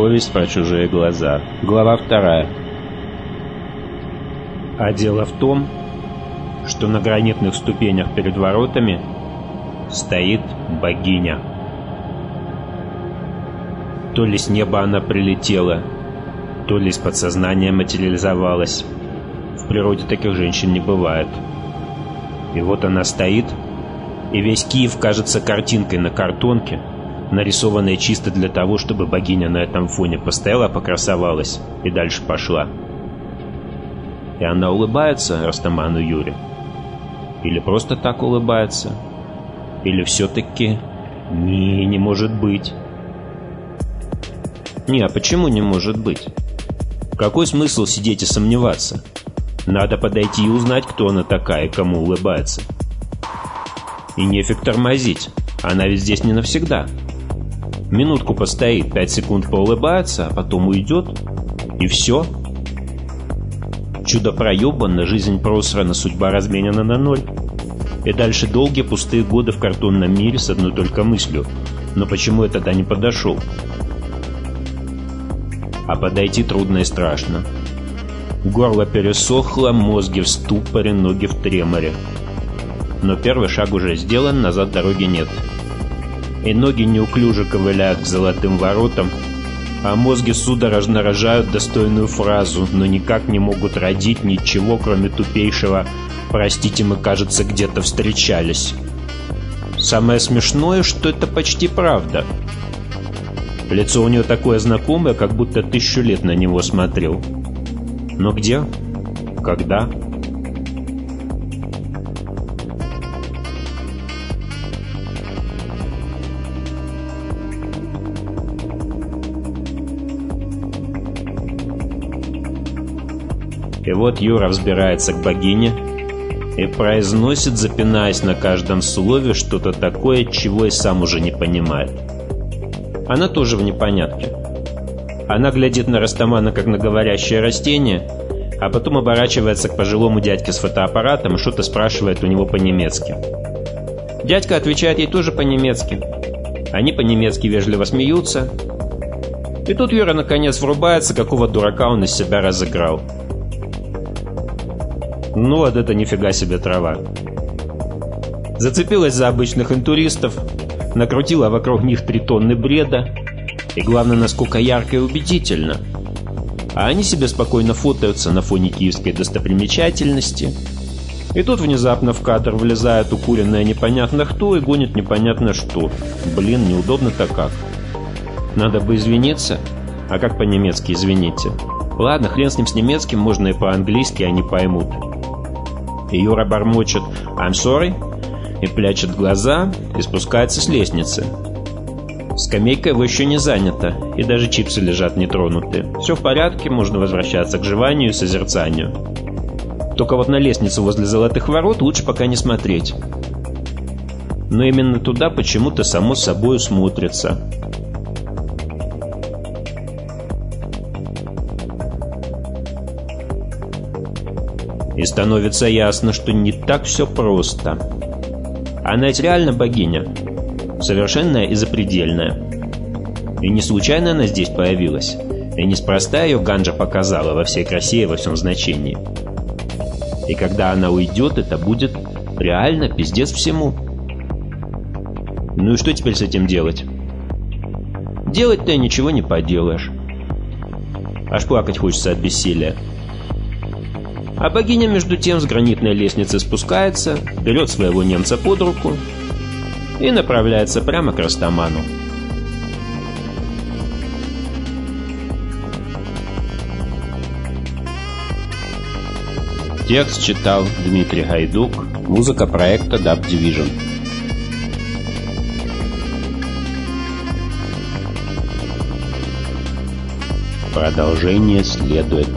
Повесть про чужие глаза. Глава вторая. А дело в том, что на гранитных ступенях перед воротами стоит богиня. То ли с неба она прилетела, то ли из подсознания материализовалась. В природе таких женщин не бывает. И вот она стоит, и весь Киев кажется картинкой на картонке — нарисованная чисто для того, чтобы богиня на этом фоне постояла, покрасовалась и дальше пошла. И она улыбается Растаману Юре? Или просто так улыбается? Или все-таки... Не, не может быть. Не, а почему не может быть? Какой смысл сидеть и сомневаться? Надо подойти и узнать, кто она такая и кому улыбается. И нефиг тормозить. Она ведь здесь не навсегда. Минутку постоит, пять секунд поулыбается, а потом уйдет. И все. Чудо проебано, жизнь просрана, судьба разменена на ноль. И дальше долгие пустые годы в картонном мире с одной только мыслью. Но почему я тогда не подошел? А подойти трудно и страшно. Горло пересохло, мозги в ступоре, ноги в треморе. Но первый шаг уже сделан, назад дороги нет и ноги неуклюже ковыляют к золотым воротам, а мозги судорожно рожают достойную фразу, но никак не могут родить ничего, кроме тупейшего «Простите, мы, кажется, где-то встречались». Самое смешное, что это почти правда. Лицо у нее такое знакомое, как будто тысячу лет на него смотрел. Но где? Когда? И вот Юра взбирается к богине и произносит, запинаясь на каждом слове, что-то такое, чего и сам уже не понимает. Она тоже в непонятке. Она глядит на Растамана, как на говорящее растение, а потом оборачивается к пожилому дядьке с фотоаппаратом и что-то спрашивает у него по-немецки. Дядька отвечает ей тоже по-немецки. Они по-немецки вежливо смеются. И тут Юра наконец врубается, какого дурака он из себя разыграл. Ну вот это нифига себе трава. Зацепилась за обычных интуристов, накрутила вокруг них три тонны бреда, и главное, насколько ярко и убедительно. А они себе спокойно фотаются на фоне киевской достопримечательности. И тут внезапно в кадр влезает укуренное непонятно кто и гонит непонятно что. Блин, неудобно-то как. Надо бы извиниться. А как по-немецки извините? Ладно, хрен с ним с немецким, можно и по-английски, они поймут. И Юра бормочет «I'm sorry» и плячет глаза и спускается с лестницы. Скамейка его еще не занята, и даже чипсы лежат нетронутые. Все в порядке, можно возвращаться к жеванию и созерцанию. Только вот на лестницу возле золотых ворот лучше пока не смотреть. Но именно туда почему-то само собой смотрится. И становится ясно, что не так все просто. Она ведь реально богиня. Совершенная и запредельная. И не случайно она здесь появилась. И неспроста ее Ганджа показала во всей красе и во всем значении. И когда она уйдет, это будет реально пиздец всему. Ну и что теперь с этим делать? Делать-то ничего не поделаешь. Аж плакать хочется от бессилия. А богиня между тем с гранитной лестницы спускается, берет своего немца под руку и направляется прямо к Растаману. Текст читал Дмитрий Гайдук, музыка проекта Dub Division. Продолжение следует.